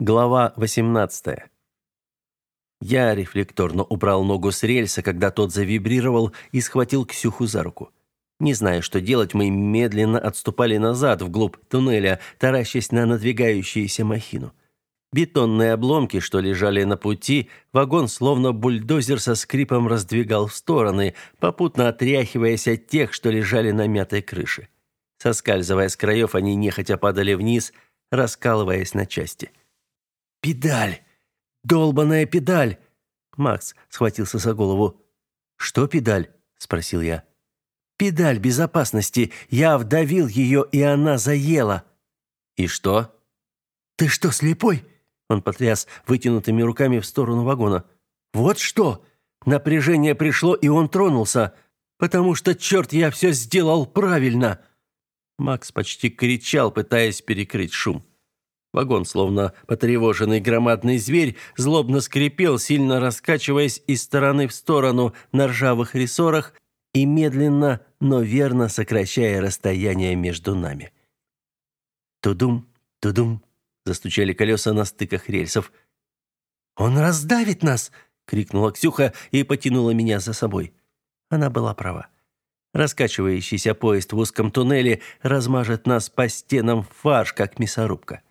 Глава 18. Я рефлекторно убрал ногу с рельса, когда тот завибрировал и схватил Ксюху за руку. Не зная, что делать, мы медленно отступали назад вглубь туннеля, таращась на надвигающуюся махину. Бетонные обломки, что лежали на пути, вагон словно бульдозер со скрипом раздвигал в стороны, попутно отряхиваясь от тех, что лежали на мятой крыше. Соскальзывая с краев, они нехотя падали вниз, раскалываясь на части. «Педаль! долбаная педаль!» Макс схватился за голову. «Что педаль?» – спросил я. «Педаль безопасности. Я вдавил ее, и она заела». «И что?» «Ты что, слепой?» Он потряс вытянутыми руками в сторону вагона. «Вот что! Напряжение пришло, и он тронулся. Потому что, черт, я все сделал правильно!» Макс почти кричал, пытаясь перекрыть шум. Вагон, словно потревоженный громадный зверь, злобно скрипел, сильно раскачиваясь из стороны в сторону на ржавых рессорах и медленно, но верно сокращая расстояние между нами. Тудум, тудум, застучали колеса на стыках рельсов. «Он раздавит нас!» — крикнула Ксюха и потянула меня за собой. Она была права. Раскачивающийся поезд в узком туннеле размажет нас по стенам фарш, как мясорубка.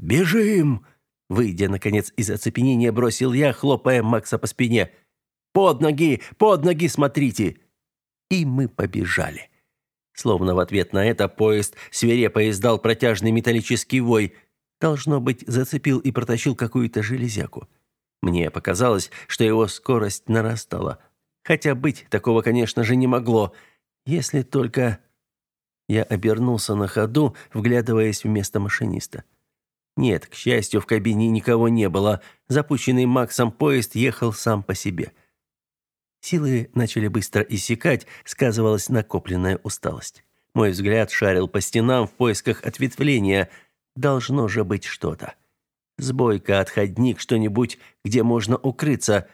«Бежим!» Выйдя, наконец, из оцепенения, бросил я, хлопая Макса по спине. «Под ноги! Под ноги смотрите!» И мы побежали. Словно в ответ на это поезд свирепо издал протяжный металлический вой. Должно быть, зацепил и протащил какую-то железяку. Мне показалось, что его скорость нарастала. Хотя быть такого, конечно же, не могло. Если только... Я обернулся на ходу, вглядываясь в место машиниста. Нет, к счастью, в кабине никого не было. Запущенный Максом поезд ехал сам по себе. Силы начали быстро иссякать, сказывалась накопленная усталость. Мой взгляд шарил по стенам в поисках ответвления. Должно же быть что-то. Сбойка, отходник, что-нибудь, где можно укрыться.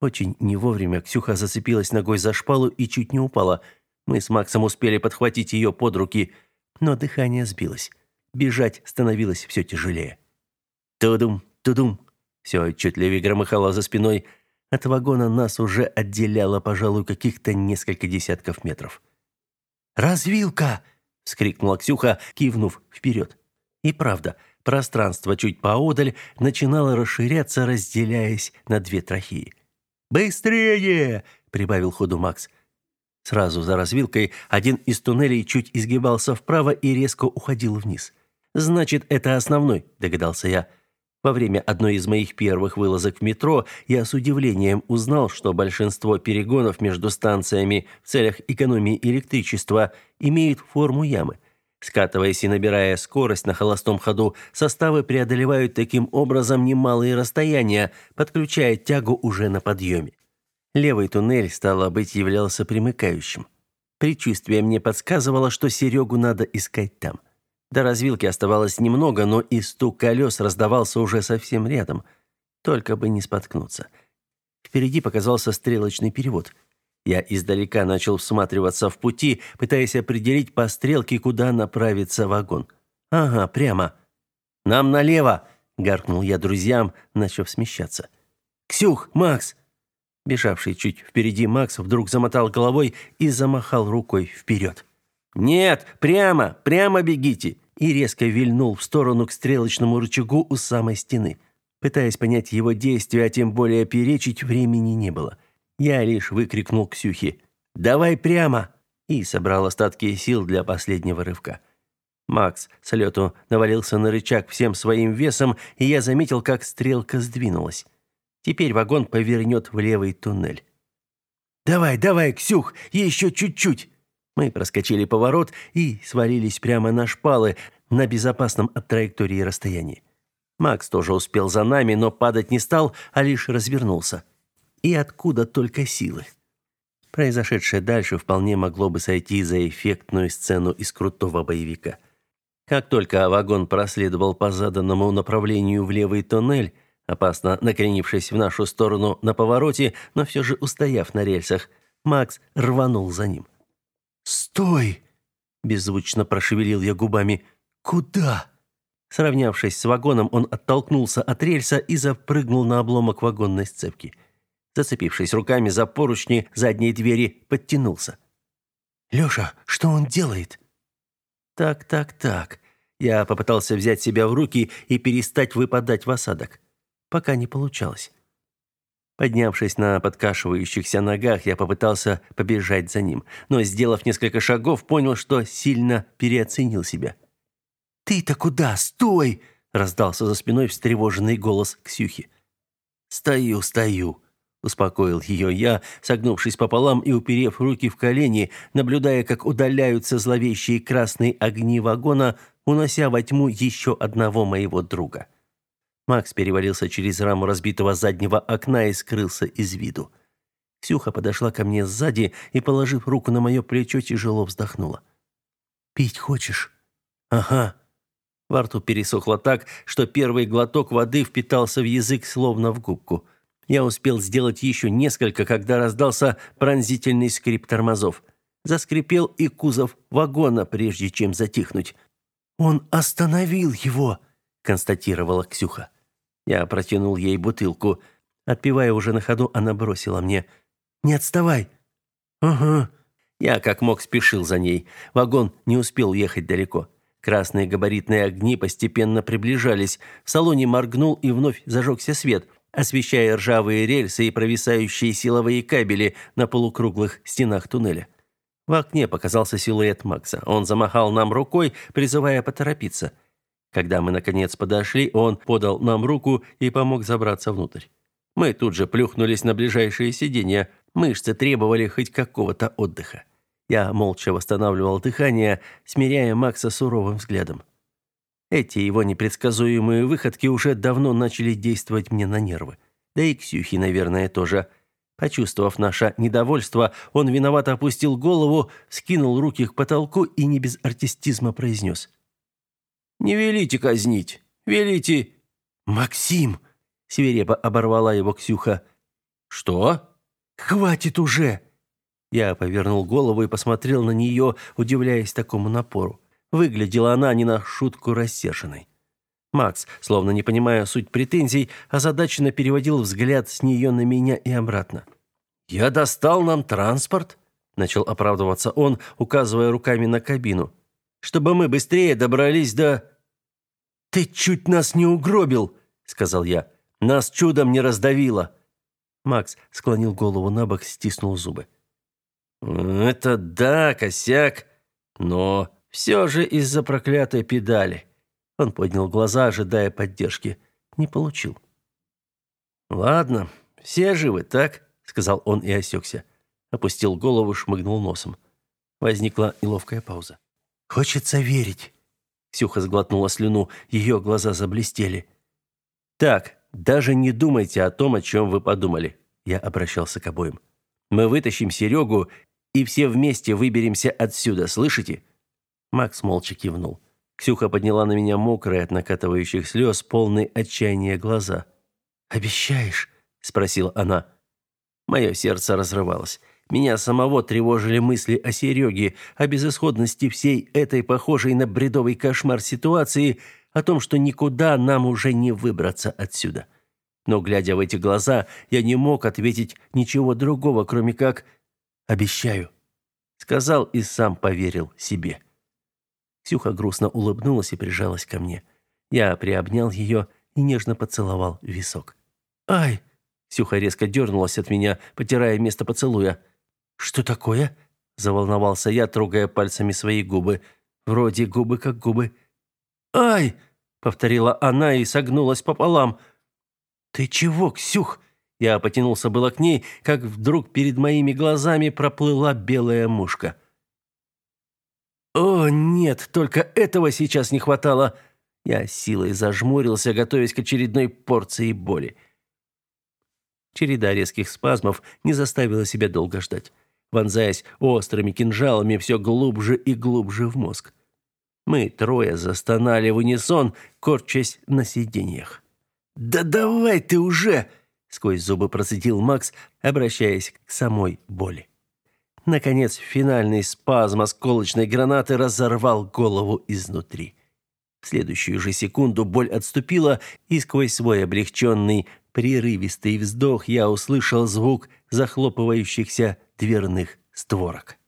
Очень не вовремя Ксюха зацепилась ногой за шпалу и чуть не упала. Мы с Максом успели подхватить ее под руки, но дыхание сбилось. Бежать становилось все тяжелее. Тудум, тудум. Все отчетливее громыхало за спиной. От вагона нас уже отделяло, пожалуй, каких-то несколько десятков метров. «Развилка!» — вскрикнула Ксюха, кивнув вперед. И правда, пространство чуть поодаль начинало расширяться, разделяясь на две трахеи. «Быстрее!» — прибавил ходу Макс. Сразу за развилкой один из туннелей чуть изгибался вправо и резко уходил вниз. Значит, это основной, догадался я. Во время одной из моих первых вылазок в метро я с удивлением узнал, что большинство перегонов между станциями в целях экономии электричества имеют форму ямы. Скатываясь и набирая скорость на холостом ходу, составы преодолевают таким образом немалые расстояния, подключая тягу уже на подъеме. Левый туннель, стало быть, являлся примыкающим. Предчувствие мне подсказывало, что Серегу надо искать там. До развилки оставалось немного, но и стук колес раздавался уже совсем рядом. Только бы не споткнуться. Впереди показался стрелочный перевод. Я издалека начал всматриваться в пути, пытаясь определить по стрелке, куда направится вагон. «Ага, прямо». «Нам налево!» — гаркнул я друзьям, начав смещаться. «Ксюх, Макс!» Бежавший чуть впереди Макс вдруг замотал головой и замахал рукой вперед. «Нет, прямо, прямо бегите!» И резко вильнул в сторону к стрелочному рычагу у самой стены. Пытаясь понять его действия, а тем более перечить, времени не было. Я лишь выкрикнул Ксюхе «Давай прямо!» и собрал остатки сил для последнего рывка. Макс с лету навалился на рычаг всем своим весом, и я заметил, как стрелка сдвинулась. Теперь вагон повернет в левый туннель. «Давай, давай, Ксюх, еще чуть-чуть!» Мы проскочили поворот и свалились прямо на шпалы на безопасном от траектории расстоянии. Макс тоже успел за нами, но падать не стал, а лишь развернулся. И откуда только силы? Произошедшее дальше вполне могло бы сойти за эффектную сцену из крутого боевика. Как только вагон проследовал по заданному направлению в левый тоннель, опасно накренившись в нашу сторону на повороте, но все же устояв на рельсах, Макс рванул за ним. «Стой!» – беззвучно прошевелил я губами. «Куда?» Сравнявшись с вагоном, он оттолкнулся от рельса и запрыгнул на обломок вагонной сцепки. Зацепившись руками за поручни задней двери, подтянулся. «Леша, что он делает?» «Так, так, так». Я попытался взять себя в руки и перестать выпадать в осадок. Пока не получалось. Поднявшись на подкашивающихся ногах, я попытался побежать за ним, но, сделав несколько шагов, понял, что сильно переоценил себя. «Ты-то куда? Стой!» — раздался за спиной встревоженный голос Ксюхи. «Стою, стою!» — успокоил ее я, согнувшись пополам и уперев руки в колени, наблюдая, как удаляются зловещие красные огни вагона, унося во тьму еще одного моего друга. Макс перевалился через раму разбитого заднего окна и скрылся из виду. Ксюха подошла ко мне сзади и, положив руку на мое плечо, тяжело вздохнула. «Пить хочешь?» «Ага». Во рту пересохло так, что первый глоток воды впитался в язык, словно в губку. Я успел сделать еще несколько, когда раздался пронзительный скрип тормозов. Заскрипел и кузов вагона, прежде чем затихнуть. «Он остановил его», — констатировала Ксюха. Я протянул ей бутылку. Отпивая уже на ходу, она бросила мне. «Не отставай!» «Ага». Я как мог спешил за ней. Вагон не успел уехать далеко. Красные габаритные огни постепенно приближались. В салоне моргнул и вновь зажегся свет, освещая ржавые рельсы и провисающие силовые кабели на полукруглых стенах туннеля. В окне показался силуэт Макса. Он замахал нам рукой, призывая поторопиться. Когда мы, наконец, подошли, он подал нам руку и помог забраться внутрь. Мы тут же плюхнулись на ближайшее сиденье. Мышцы требовали хоть какого-то отдыха. Я молча восстанавливал дыхание, смиряя Макса суровым взглядом. Эти его непредсказуемые выходки уже давно начали действовать мне на нервы. Да и Ксюхи, наверное, тоже. Почувствовав наше недовольство, он виновато опустил голову, скинул руки к потолку и не без артистизма произнес – не велите казнить. Велите...» «Максим!» — свирепо оборвала его Ксюха. «Что?» «Хватит уже!» Я повернул голову и посмотрел на нее, удивляясь такому напору. Выглядела она не на шутку рассерженной. Макс, словно не понимая суть претензий, озадаченно переводил взгляд с нее на меня и обратно. «Я достал нам транспорт», — начал оправдываться он, указывая руками на кабину, «чтобы мы быстрее добрались до...» «Ты чуть нас не угробил», — сказал я. «Нас чудом не раздавило». Макс склонил голову на бок, стиснул зубы. «Это да, косяк, но все же из-за проклятой педали». Он поднял глаза, ожидая поддержки. Не получил. «Ладно, все живы, так?» — сказал он и осекся. Опустил голову, шмыгнул носом. Возникла неловкая пауза. «Хочется верить», Ксюха сглотнула слюну, ее глаза заблестели. Так, даже не думайте о том, о чем вы подумали. Я обращался к обоим. Мы вытащим Серегу и все вместе выберемся отсюда, слышите? Макс молча кивнул. Ксюха подняла на меня мокрые от накатывающих слез, полные отчаяния глаза. «Обещаешь?» – спросила она. Мое сердце разрывалось. Меня самого тревожили мысли о Сереге, о безысходности всей этой похожей на бредовый кошмар ситуации, о том, что никуда нам уже не выбраться отсюда. Но, глядя в эти глаза, я не мог ответить ничего другого, кроме как «обещаю», — сказал и сам поверил себе. Ксюха грустно улыбнулась и прижалась ко мне. Я приобнял ее и нежно поцеловал висок. «Ай!» Ксюха резко дернулась от меня, потирая место поцелуя. «Что такое?» – заволновался я, трогая пальцами свои губы. Вроде губы как губы. «Ай!» – повторила она и согнулась пополам. «Ты чего, Ксюх?» Я потянулся было к ней, как вдруг перед моими глазами проплыла белая мушка. «О, нет, только этого сейчас не хватало!» Я силой зажмурился, готовясь к очередной порции боли. Череда резких спазмов не заставила себя долго ждать вонзаясь острыми кинжалами все глубже и глубже в мозг. Мы трое застонали в унисон, корчась на сиденьях. «Да давай ты уже!» — сквозь зубы процедил Макс, обращаясь к самой боли. Наконец, финальный спазм осколочной гранаты разорвал голову изнутри. В следующую же секунду боль отступила, и сквозь свой облегченный, прерывистый вздох я услышал звук захлопывающихся дверных створок.